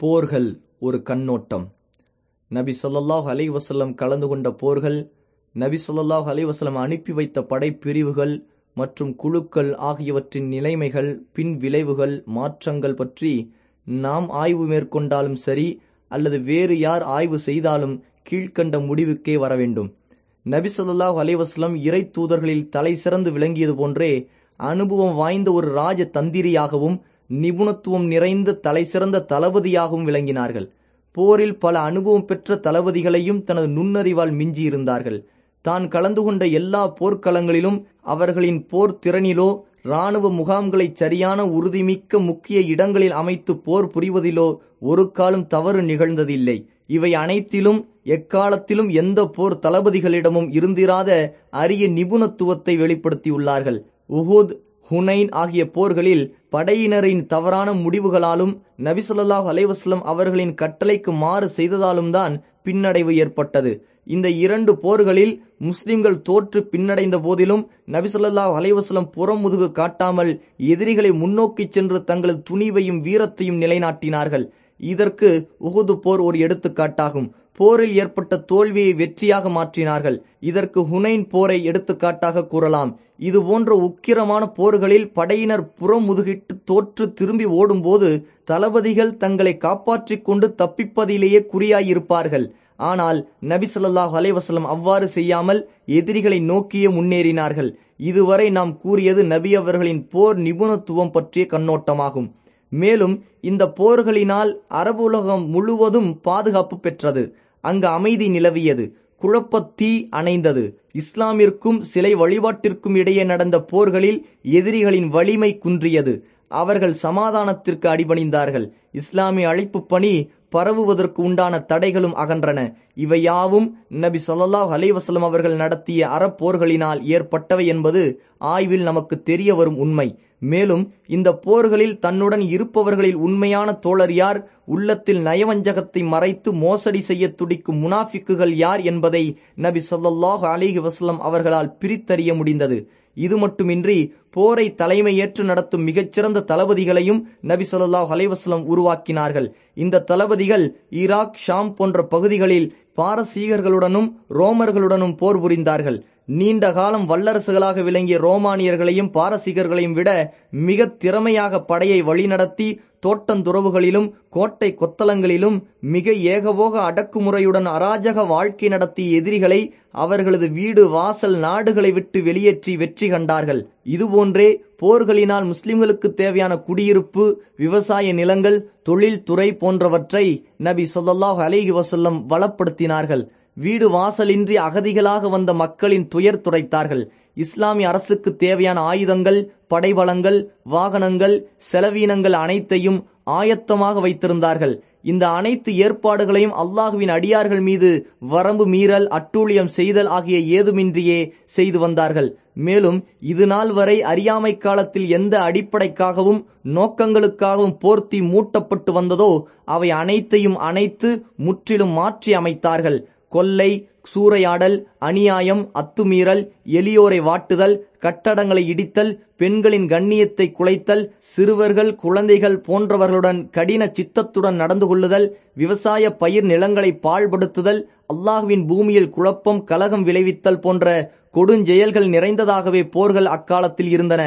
போர்கள் ஒரு கண்ணோட்டம். நபி சொல்லாஹ் அலைஹி கலந்து கொண்ட போர்கள் நபி சொல்லாஹ் அலைஹி அனுப்பி வைத்த படைப்பிரிவுகள் மற்றும் குழுக்கள் ஆகியவற்றின் நிலைமைகள் பின் விளைவுகள் மாற்றங்கள் பற்றி நாம் ஆய்வு மேற்கொண்டாலும் சரி அல்லது வேறு யார் ஆய்வு செய்தாலும் கீழ்கண்ட முடிவுக்கே வர வேண்டும். நபி ஸல்லல்லாஹு இறை தூதர்களில் தலை சிறந்து விளங்கியது போன்றே அனுபவம் வாய்ந்த ஒரு ராஜ தந்திரியாகவும் நிபுணத்துவம் நிறைந்த தலை சிறந்த தளபதியாகவும் விளங்கினார்கள். போரில் பல அனுபவம் பெற்ற தளபதிகளையும் தனது நுண்ணறிவால் மிஞ்சியிருந்தார்கள். தான் கலந்து கொண்ட எல்லா போர்க்களங்களிலும் அவர்களின் போர் திறனிலோ இராணுவ முகாம்களை சரியான உறுதிமிக்க முக்கிய இடங்களில் அமைத்து போர் புரிவதிலோ ஒரு காலம் தவறு நிகழ்ந்ததில்லை. இவை அனைத்திலும் எக்காலத்திலும் எந்த போர் தளபதிகளிடமும் இருந்திராத அரிய நிபுணத்துவத்தை வெளிப்படுத்தியுள்ளார்கள். உஹூத் ஹுனைன் ஆகிய போர்களில் படையினரின் தவறான முடிவுகளாலும் நபி அலைவாஸ்லம் அவர்களின் கட்டளைக்கு மாறு செய்ததாலும் தான் பின்னடைவு ஏற்பட்டது. இந்த இரண்டு போர்களில் முஸ்லிம்கள் தோற்று பின்னடைந்த போதிலும் நபி அலைவாஸ்லம் புறமுதுகு காட்டாமல் எதிரிகளை முன்னோக்கிச் சென்று தங்களது துணிவையும் வீரத்தையும் நிலைநாட்டினார்கள். இதற்கு உகுது போர் ஒரு எடுத்துக்காட்டாகும். போரில் ஏற்பட்ட தோல்வியை வெற்றியாக மாற்றினார்கள். இதற்கு ஹுனைன் போரை எடுத்துக்காட்டாக கூறலாம். இது போன்ற உக்கிரமான போர்களில் படையினர் புறமுதுகிட்டு தோற்று திரும்பி ஓடும்போது தளபதிகள் தங்களை காப்பாற்றிக் கொண்டு தப்பிப்பதிலேயே குறியாயிருப்பார்கள். ஆனால் நபி அலைவசலம் அவ்வாறு செய்யாமல் எதிரிகளை நோக்கியே முன்னேறினார்கள். இதுவரை நாம் கூறியது நபி அவர்களின் போர் நிபுணத்துவம் பற்றிய கண்ணோட்டமாகும். மேலும் இந்த போர்களினால் அரபு உலகம் முழுவதும் பாதுகாப்பு பெற்றது. அங்கு அமைதி நிலவியது. குழப்பத்தீ அணைந்தது. இஸ்லாமிற்கும் சிலை வழிபாட்டிற்கும் இடையே நடந்த போர்களில் எதிரிகளின் வலிமை குன்றியது. அவர்கள் சமாதானத்திற்கு அடிபணிந்தார்கள். இஸ்லாமிய அழைப்பு பணி பரவுவதற்கு உண்டான தடைகளும் அகன்றன. இவை யாவும் நபி சொல்லாஹ் அலைஹி அவர்கள் நடத்திய அறப்போர்களினால் ஏற்பட்டவை என்பது ஆய்வில் நமக்கு தெரிய வரும் உண்மை. மேலும் இந்த போர்களில் தன்னுடன் இருப்பவர்களில் உண்மையான தோழர் யார்? உள்ளத்தில் நயவஞ்சகத்தை மறைத்து மோசடி செய்ய துடிக்கும் முனாஃபிக்குகள் யார் என்பதை நபி ஸல்லல்லாஹு அலிஹி வஸல்லம் அவர்களால் பிரித்தறிய முடிந்தது. இது மட்டுமின்றி போரை தலைமையேற்று நடத்தும் மிகச்சிறந்த தளபதிகளையும் நபி சொல்லாஹ் அலைவாஸ்லம் உருவாக்கினார்கள். இந்த தளபதிகள் ஈராக் ஷாம் போன்ற பகுதிகளில் பாரசீகர்களுடனும் ரோமர்களுடனும் போர் புரிந்தார்கள். நீண்ட காலம் வல்லரசுகளாக விளங்கிய ரோமானியர்களையும் பாரசீகர்களையும் விட மிக திறமையாக படையை வழிநடத்தி தோட்டந்துறவுகளிலும் கோட்டை கொத்தளங்களிலும் மிக ஏகபோக அடக்குமுறையுடன் அராஜக வாழ்க்கை நடத்திய எதிரிகளை அவர்களது வீடு வாசல் நாடுகளை விட்டு வெளியேற்றி வெற்றி கண்டார்கள். இதுபோன்றே போர்களினால் முஸ்லிம்களுக்கு தேவையான குடியிருப்பு விவசாய நிலங்கள் தொழில்துறை போன்றவற்றை நபி சொல்லாஹ் அலிஹி வசல்லம் வளப்படுத்தினார்கள். வீடு வாசலின்றி அகதிகளாக வந்த மக்களின் துயர் துடைத்தார்கள். இஸ்லாமிய அரசுக்கு தேவையான ஆயுதங்கள் படைவளங்கள் வாகனங்கள் செலவீனங்கள் அனைத்தையும் ஆயத்தமாக வைத்திருந்தார்கள். இந்த அனைத்து ஏற்பாடுகளையும் அல்லாஹுவின் அடியார்கள் மீது வரம்பு மீறல் அட்டூழியம் செய்தல் ஆகிய ஏதுமின்றியே செய்து வந்தார்கள். மேலும் இது நாள் வரை அறியாமை காலத்தில் எந்த அடிப்படைக்காகவும் நோக்கங்களுக்காகவும் போர்த்தி மூட்டப்பட்டு வந்ததோ அவை அனைத்தையும் அனைத்து முற்றிலும் மாற்றி அமைத்தார்கள் கொல்லை சூறையாடல் அநியாயம் அத்துமீறல் எளியோரை வாட்டுதல் கட்டடங்களை இடித்தல் பெண்களின் கண்ணியத்தை குலைத்தல் சிறுவர்கள் குழந்தைகள் போன்றவர்களுடன் கடின சித்தத்துடன் நடந்து கொள்ளுதல் விவசாய பயிர் நிலங்களை பாழ்படுத்துதல் அல்லாஹுவின் பூமியில் குழப்பம் கலகம் விளைவித்தல் போன்ற கொடுஞ்செயல்கள் நிறைந்ததாகவே போர்கள் அக்காலத்தில் இருந்தன.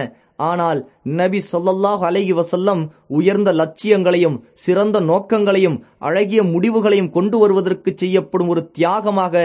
ஆனால் நபி சொல்லல்லாஹ் அலைஹி வசல்லம் உயர்ந்த லட்சியங்களையும் சிறந்த நோக்கங்களையும் அழகிய முடிவுகளையும் கொண்டு வருவதற்கு செய்யப்படும் ஒரு தியாகமாக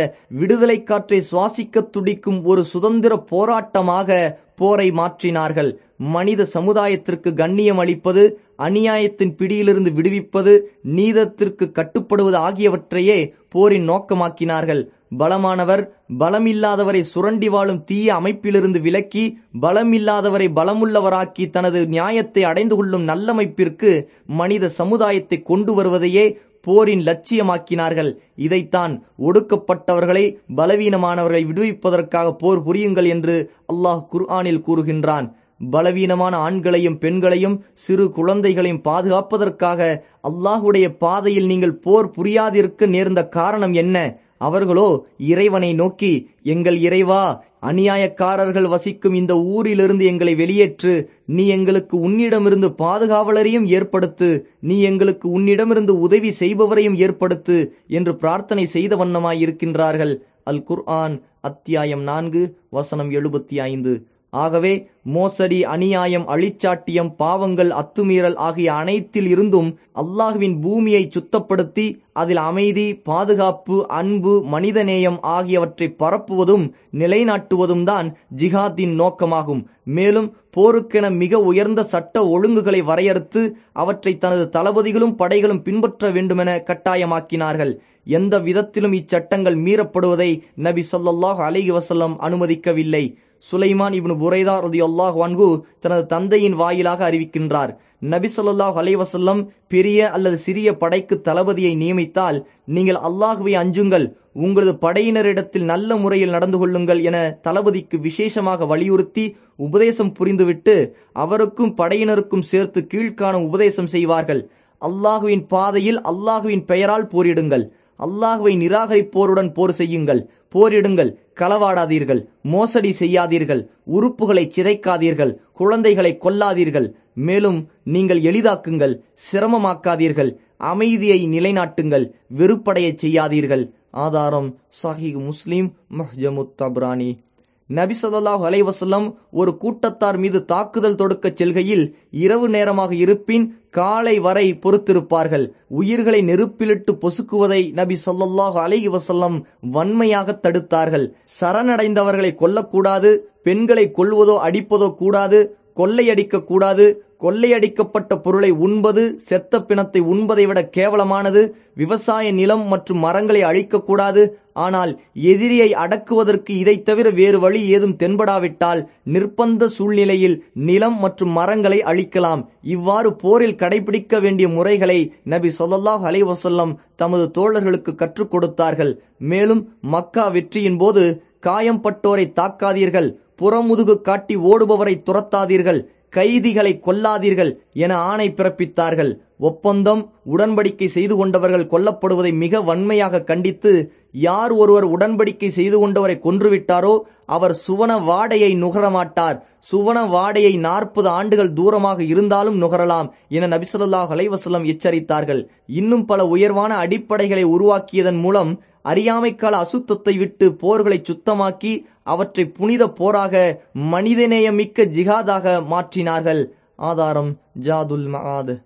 விடுதலை காற்றை சுவாசிக்க துடிக்கும் ஒரு சுதந்திர போராட்டமாக போரை மாற்றினார்கள். மனித சமுதாயத்திற்கு கண்ணியம் அளிப்பது அநியாயத்தின் பிடியிலிருந்து விடுவிப்பது நீதத்திற்கு கட்டுப்படுவது ஆகியவற்றையே போரின் நோக்கமாக்கினார்கள். பலமானவர் பலமில்லாதவரை சுரண்டி வாழும் தீய அமைப்பிலிருந்து விலக்கி பலமில்லாதவரை பலமுள்ளவராக்கி தனது நியாயத்தை அடைந்து கொள்ளும் நல்லமைப்பிற்கு மனித சமுதாயத்தை கொண்டு வருவதையே போரின் லட்சியமாக்கினார்கள். இதைத்தான் ஒடுக்கப்பட்டவர்களை பலவீனமானவர்களை விடுவிப்பதற்காக போர் புரியுங்கள் என்று அல்லாஹ் குர்ஆனில் கூறுகின்றான். பலவீனமான ஆண்களையும் பெண்களையும் சிறு குழந்தைகளையும் பாதுகாப்பதற்காக அல்லாஹுடைய பாதையில் நீங்கள் போர் புரியாதிருக்க நேர்ந்த காரணம் என்ன? அவர்களோ இறைவனை நோக்கி எங்கள் இறைவா அநியாயக்காரர்கள் வசிக்கும் இந்த ஊரிலிருந்து எங்களை வெளியேற்று நீ எங்களுக்கு உன்னிடமிருந்து பாதுகாவலரையும் ஏற்படுத்து நீ எங்களுக்கு உன்னிடமிருந்து உதவி செய்பவரையும் ஏற்படுத்து என்று பிரார்த்தனை செய்த வண்ணமாய் இருக்கின்றார்கள் அல் குர்ஆன் அத்தியாயம் நான்கு வசனம் எழுபத்தி ஐந்து. ஆகவே மோசடி அநியாயம் அழிச்சாட்டியம் பாவங்கள் அத்துமீறல் ஆகிய அனைத்தில் இருந்தும் அல்லாஹுவின் பூமியை சுத்தப்படுத்தி அதில் அமைதி பாதுகாப்பு அன்பு மனிதநேயம் ஆகியவற்றை பரப்புவதும் நிலைநாட்டுவதும் தான் ஜிஹாத்தின் நோக்கமாகும். மேலும் போருக்கென மிக உயர்ந்த சட்ட ஒழுங்குகளை வரையறுத்து அவற்றை தனது தளபதிகளும் படைகளும் பின்பற்ற வேண்டுமென கட்டாயமாக்கினார்கள். எந்த விதத்திலும் இச்சட்டங்கள் மீறப்படுவதை நபி சொல்லாஹ் அலிஹி வசல்லம் அனுமதிக்கவில்லை. சுலைமான் இப்னு புரைதா ரதி அல்லாஹ் வான்கு தனது தந்தையின் வாயிலாக அறிவிக்கின்றார். நபி சொல்லாஹ் அலைவசல்லம் பெரிய அல்லது சிறிய படைக்கு தளபதியை நியமித்தால் நீங்கள் அல்லாஹுவை அஞ்சுங்கள் உங்களது படையினரிடத்தில் நல்ல முறையில் நடந்து கொள்ளுங்கள் என தளபதிக்கு விசேஷமாக வலியுறுத்தி உபதேசம் புரிந்துவிட்டு அவருக்கும் படையினருக்கும் சேர்த்து கீழ்காணும் உபதேசம் செய்வார்கள். அல்லாஹுவின் பாதையில் அல்லாஹுவின் பெயரால் போரிடுங்கள். அல்லாஹுவை நிராகரிப்போருடன் போர் செய்யுங்கள். போரிடுங்கள். களவாடாதீர்கள். மோசடி செய்யாதீர்கள். உறுப்புகளை சிதைக்காதீர்கள். குழந்தைகளை கொல்லாதீர்கள். மேலும் நீங்கள் எளிதாக்குங்கள். சிரமமாக்காதீர்கள். அமைதியை நிலைநாட்டுங்கள். வெறுப்படைய செய்யாதீர்கள். ஆதாரம் சஹீஹ் முஸ்லீம் மஹ்ஜமுத் தப்ரானி. நபி சொல்லாஹ் அலைவசல்லம் ஒரு கூட்டத்தார் மீது தாக்குதல் தொடுக்கச் செல்கையில் இரவு நேரமாக இருப்பின் காலை வரை பொறுத்திருப்பார்கள். உயிர்களை நெருப்பிலிட்டு பொசுக்குவதை நபி சொல்லல்லாஹ் அலைஹி வசல்லம் வன்மையாக தடுத்தார்கள். சரணடைந்தவர்களை கொல்லக்கூடாது பெண்களை கொல்வதோ அடிப்பதோ கூடாது கொள்ளையடிக்க கூடாது கொள்ளையடிக்கப்பட்ட பொருளை உண்பது செத்த பிணத்தை உண்பதை விட கேவலமானது விவசாய நிலம் மற்றும் மரங்களை அழிக்கக்கூடாது. ஆனால் எதிரியை அடக்குவதற்கு இதை தவிர வேறு வழி ஏதும் தென்படாவிட்டால் நிர்பந்த சூழ்நிலையில் நிலம் மற்றும் மரங்களை அழிக்கலாம். இவ்வாறு போரில் கடைபிடிக்க வேண்டிய முறைகளை நபி சொல்லாஹ் அலைவசல்லம் தமது தோழர்களுக்கு கற்றுக் கொடுத்தார்கள். மேலும் மக்கா வெற்றியின் போது காயம்பட்டோரை தாக்காதீர்கள் புறமுதுகு காட்டி ஓடுபவரை துரத்தாதீர்கள். கைதிகளை கொல்லாதீர்கள் என ஆணை பிறப்பித்தார்கள். ஒப்பந்தம் உடன்படிக்கை செய்து கொண்டவர்கள் கொல்லப்படுவதை மிக வன்மையாக கண்டித்து யார் ஒருவர் உடன்படிக்கை செய்து கொண்டவரை கொன்றுவிட்டாரோ அவர் சுவன வாடையை நுகரமாட்டார். சுவன வாடையை நாற்பது ஆண்டுகள் தூரமாக இருந்தாலும் நுகரலாம் என நபிசுல்லாஹ் அலைவசல்லம் எச்சரித்தார்கள். இன்னும் பல உயர்வான அடிப்படைகளை உருவாக்கியதன் மூலம் அறியாமைக்கால அசுத்தத்தை விட்டு போர்களை சுத்தமாக்கி அவற்றை புனித போராக மனிதநேயமிக்க ஜிகாதாக மாற்றினார்கள். ஆதாரம் ஜாதுல் மகாது